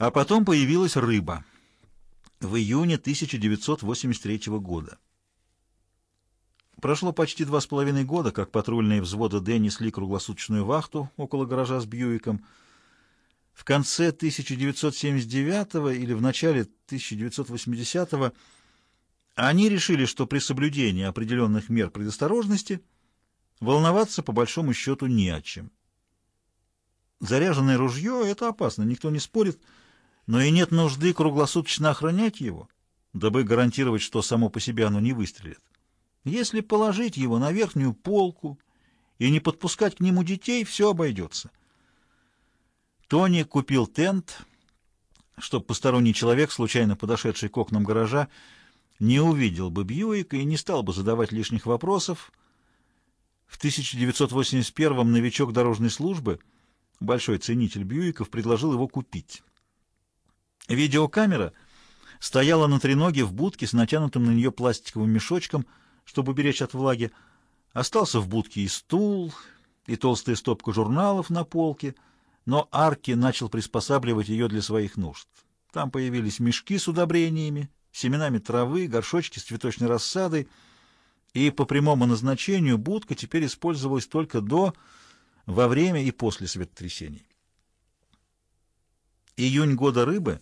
А потом появилась рыба в июне 1983 года. Прошло почти два с половиной года, как патрульные взводы Д несли круглосуточную вахту около гаража с Бьюиком. В конце 1979 или в начале 1980 они решили, что при соблюдении определенных мер предосторожности волноваться по большому счету не о чем. Заряженное ружье — это опасно, никто не спорит, но и нет нужды круглосуточно охранять его, дабы гарантировать, что само по себе оно не выстрелит. Если положить его на верхнюю полку и не подпускать к нему детей, все обойдется. Тони купил тент, чтобы посторонний человек, случайно подошедший к окнам гаража, не увидел бы Бьюика и не стал бы задавать лишних вопросов. В 1981-м новичок дорожной службы, большой ценитель Бьюиков, предложил его купить. Видеокамера стояла на треноге в будке с натянутым на нее пластиковым мешочком – чтобы уберечь от влаги. Остался в будке и стул, и толстая стопка журналов на полке, но Арки начал приспосабливать ее для своих нужд. Там появились мешки с удобрениями, семенами травы, горшочки с цветочной рассадой, и по прямому назначению будка теперь использовалась только до, во время и после светотрясений. Июнь года рыбы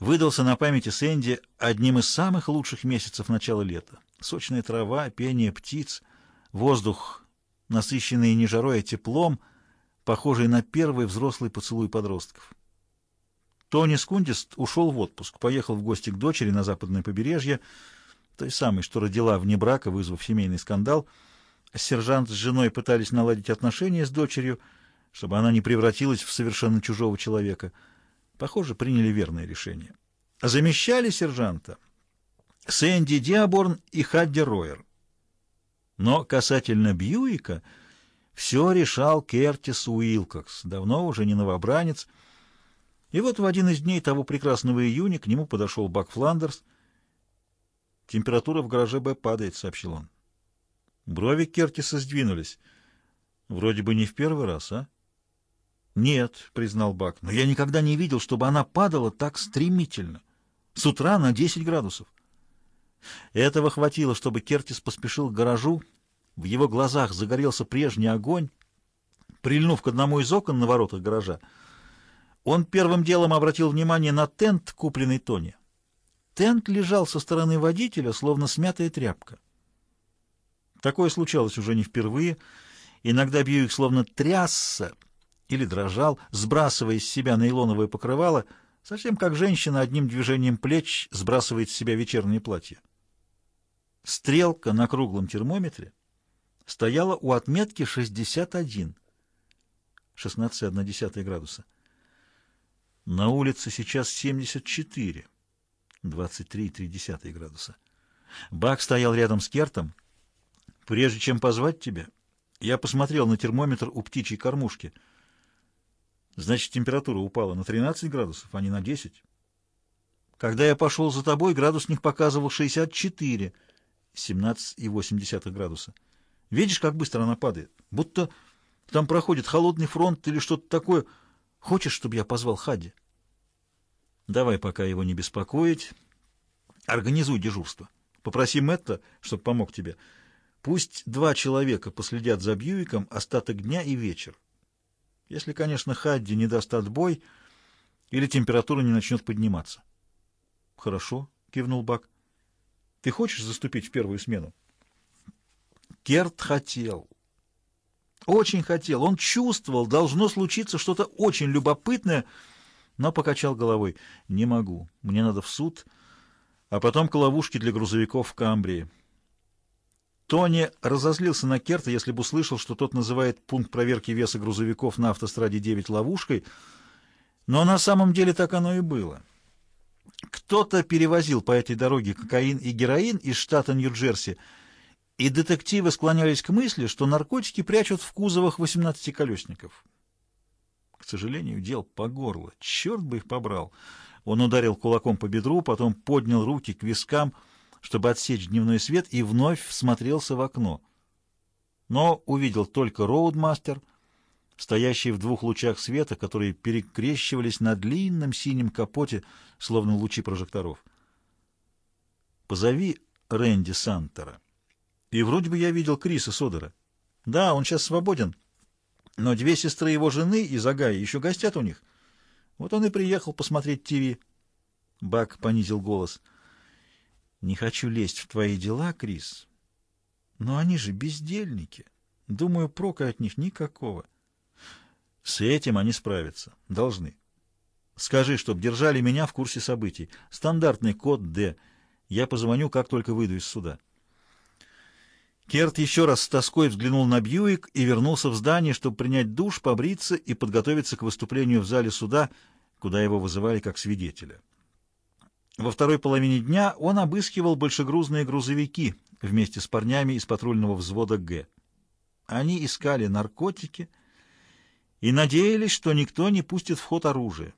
выдался на памяти Сэнди одним из самых лучших месяцев начала лета. Сочная трава, пение птиц, воздух, насыщенный не жарой, а теплом, похожий на первый взрослый поцелуй подростков. Тони Скундист ушел в отпуск, поехал в гости к дочери на западное побережье, той самой, что родила вне брака, вызвав семейный скандал. Сержант с женой пытались наладить отношения с дочерью, чтобы она не превратилась в совершенно чужого человека. Похоже, приняли верное решение. Замещали сержанта Сэнди Диаборн и Хадди Ройер. Но касательно Бьюика все решал Кертис Уилкокс, давно уже не новобранец. И вот в один из дней того прекрасного июня к нему подошел Бак Фландерс. «Температура в гараже Б падает», — сообщил он. Брови Кертиса сдвинулись. «Вроде бы не в первый раз, а?» «Нет», — признал Бак, — «но я никогда не видел, чтобы она падала так стремительно. С утра на 10 градусов». Этого хватило, чтобы Кертис поспешил к гаражу. В его глазах загорелся прежний огонь. Прильнув к одному из окон на воротах гаража, он первым делом обратил внимание на тент, купленный Тони. Тент лежал со стороны водителя, словно смятая тряпка. Такое случалось уже не впервые. Иногда Бьюик словно трясся или дрожал, сбрасывая с себя нейлоновое покрывало, совсем как женщина одним движением плеч сбрасывает с себя вечернее платье. Стрелка на круглом термометре стояла у отметки 61, 16,1 градуса. На улице сейчас 74, 23,3 градуса. Бак стоял рядом с Кертом. Прежде чем позвать тебя, я посмотрел на термометр у птичьей кормушки. Значит, температура упала на 13 градусов, а не на 10. Когда я пошел за тобой, градусник показывал 64 градуса. 17,8 градуса. Видишь, как быстро она падает? Будто там проходит холодный фронт или что-то такое. Хочешь, чтобы я позвал Хади? Давай пока его не беспокоить. Организуй дежурство. Попроси Мэтта, чтобы помог тебе. Пусть два человека последят за Бьюиком остаток дня и вечер. Если, конечно, Хадди не даст отбой или температура не начнет подниматься. — Хорошо, — кивнул Бак. Ты хочешь заступить в первую смену? Керт хотел. Очень хотел. Он чувствовал, должно случиться что-то очень любопытное, но покачал головой. Не могу. Мне надо в суд, а потом к ловушке для грузовиков в Камбрии. Тони разозлился на Керта, если бы услышал, что тот называет пункт проверки веса грузовиков на автостраде 9 ловушкой, но на самом деле так оно и было. Кто-то перевозил по этой дороге кокаин и героин из штата Нью-Джерси, и детективы склонялись к мысли, что наркотики прячут в кузовах 18-колесников. К сожалению, дел по горло. Черт бы их побрал. Он ударил кулаком по бедру, потом поднял руки к вискам, чтобы отсечь дневной свет, и вновь всмотрелся в окно. Но увидел только роудмастер, стоящие в двух лучах света, которые перекрещивались на длинном синем капоте, словно лучи прожекторов. «Позови Рэнди Сантера». И вроде бы я видел Криса Содера. Да, он сейчас свободен, но две сестры его жены из Агая еще гостят у них. Вот он и приехал посмотреть ТВ. Бак понизил голос. «Не хочу лезть в твои дела, Крис, но они же бездельники. Думаю, прока от них никакого». С этим они справятся. Должны. Скажи, чтоб держали меня в курсе событий. Стандартный код «Д». Я позвоню, как только выйду из суда. Керт еще раз с тоской взглянул на Бьюик и вернулся в здание, чтобы принять душ, побриться и подготовиться к выступлению в зале суда, куда его вызывали как свидетеля. Во второй половине дня он обыскивал большегрузные грузовики вместе с парнями из патрульного взвода «Г». Они искали наркотики, и надеялись, что никто не пустит в ход оружие.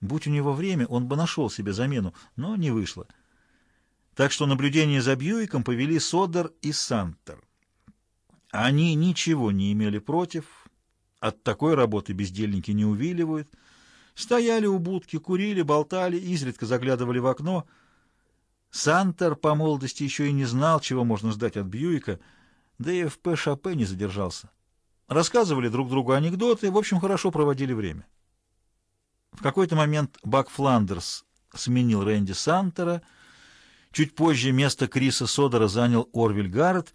Будь у него время, он бы нашел себе замену, но не вышло. Так что наблюдение за Бьюиком повели Содер и Сантер. Они ничего не имели против, от такой работы бездельники не увиливают, стояли у будки, курили, болтали, изредка заглядывали в окно. Сантер по молодости еще и не знал, чего можно ждать от Бьюика, да и в ПШП не задержался рассказывали друг другу анекдоты, в общем, хорошо проводили время. В какой-то момент Бак Фландерс сменил Рэнди Сантера, чуть позже место Криса Содера занял Орвиль Гаррет,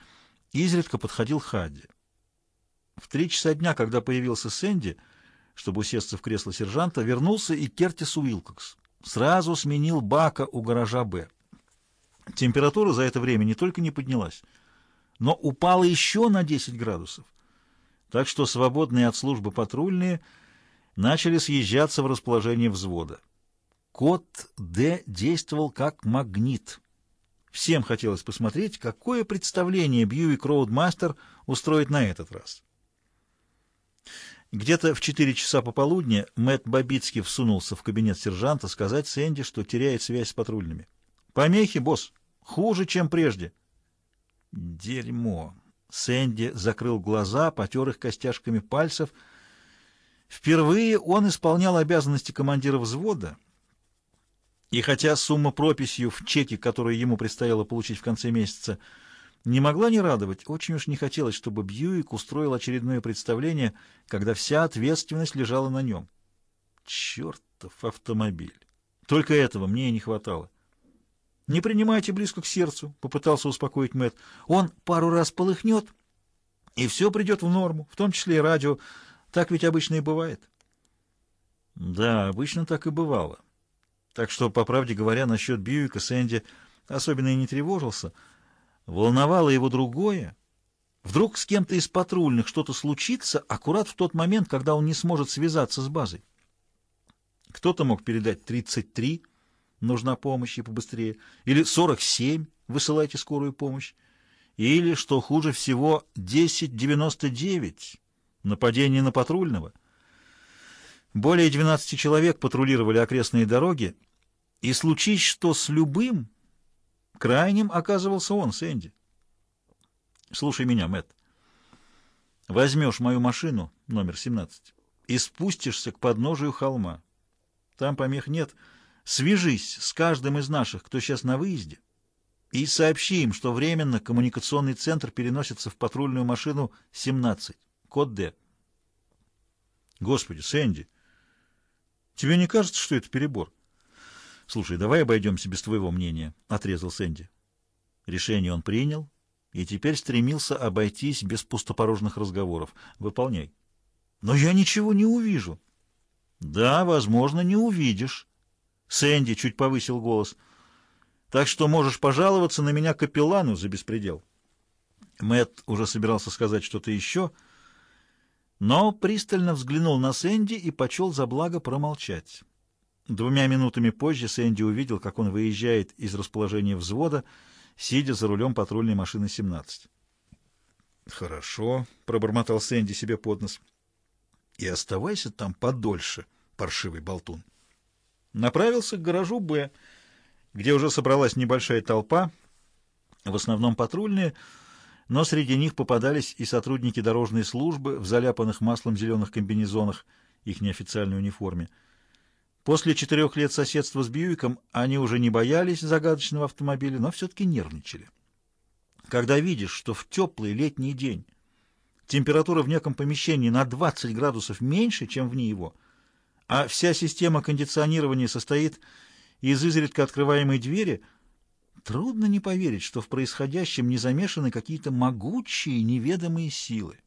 изредка подходил Хадди. В три часа дня, когда появился Сэнди, чтобы усесться в кресло сержанта, вернулся и Кертис Уилкокс. Сразу сменил Бака у гаража «Б». Температура за это время не только не поднялась, но упала еще на 10 градусов так что свободные от службы патрульные начали съезжаться в расположение взвода. Код Д действовал как магнит. Всем хотелось посмотреть, какое представление Бьюик Роудмастер устроит на этот раз. Где-то в четыре часа пополудни Мэтт Бабицкий всунулся в кабинет сержанта сказать Сэнди, что теряет связь с патрульными. «Помехи, босс! Хуже, чем прежде!» «Дерьмо!» Сэнди закрыл глаза, потер их костяшками пальцев. Впервые он исполнял обязанности командира взвода, и хотя сумма прописью в чеке, которую ему предстояло получить в конце месяца, не могла не радовать, очень уж не хотелось, чтобы Бьюик устроил очередное представление, когда вся ответственность лежала на нем. Чертов автомобиль! Только этого мне и не хватало. «Не принимайте близко к сердцу», — попытался успокоить Мэтт. «Он пару раз полыхнет, и все придет в норму, в том числе и радио. Так ведь обычно и бывает». «Да, обычно так и бывало. Так что, по правде говоря, насчет Бьюика Сэнди особенно и не тревожился. Волновало его другое. Вдруг с кем-то из патрульных что-то случится аккурат в тот момент, когда он не сможет связаться с базой. Кто-то мог передать 33, нужна помощь и побыстрее, или 47, высылайте скорую помощь, или, что хуже всего, 1099, нападение на патрульного. Более 12 человек патрулировали окрестные дороги, и случись что с любым, крайним оказывался он, Сэнди. Слушай меня, Мэтт. Возьмешь мою машину, номер 17, и спустишься к подножию холма. Там помех нет, — Свяжись с каждым из наших, кто сейчас на выезде, и сообщи им, что временно коммуникационный центр переносится в патрульную машину 17, код Д. Господи, Сэнди, тебе не кажется, что это перебор? Слушай, давай обойдемся без твоего мнения, — отрезал Сэнди. Решение он принял и теперь стремился обойтись без пустопорожных разговоров. Выполняй. Но я ничего не увижу. Да, возможно, не увидишь. Сэнди чуть повысил голос. «Так что можешь пожаловаться на меня капеллану за беспредел». Мэт уже собирался сказать что-то еще, но пристально взглянул на Сэнди и почел за благо промолчать. Двумя минутами позже Сэнди увидел, как он выезжает из расположения взвода, сидя за рулем патрульной машины 17. «Хорошо», — пробормотал Сэнди себе под нос. «И оставайся там подольше, паршивый болтун» направился к гаражу «Б», где уже собралась небольшая толпа, в основном патрульные, но среди них попадались и сотрудники дорожной службы в заляпанных маслом зеленых комбинезонах, их неофициальной униформе. После четырех лет соседства с Бьюиком они уже не боялись загадочного автомобиля, но все-таки нервничали. Когда видишь, что в теплый летний день температура в неком помещении на 20 градусов меньше, чем вне его, а вся система кондиционирования состоит из изредка открываемой двери, трудно не поверить, что в происходящем не замешаны какие-то могучие неведомые силы.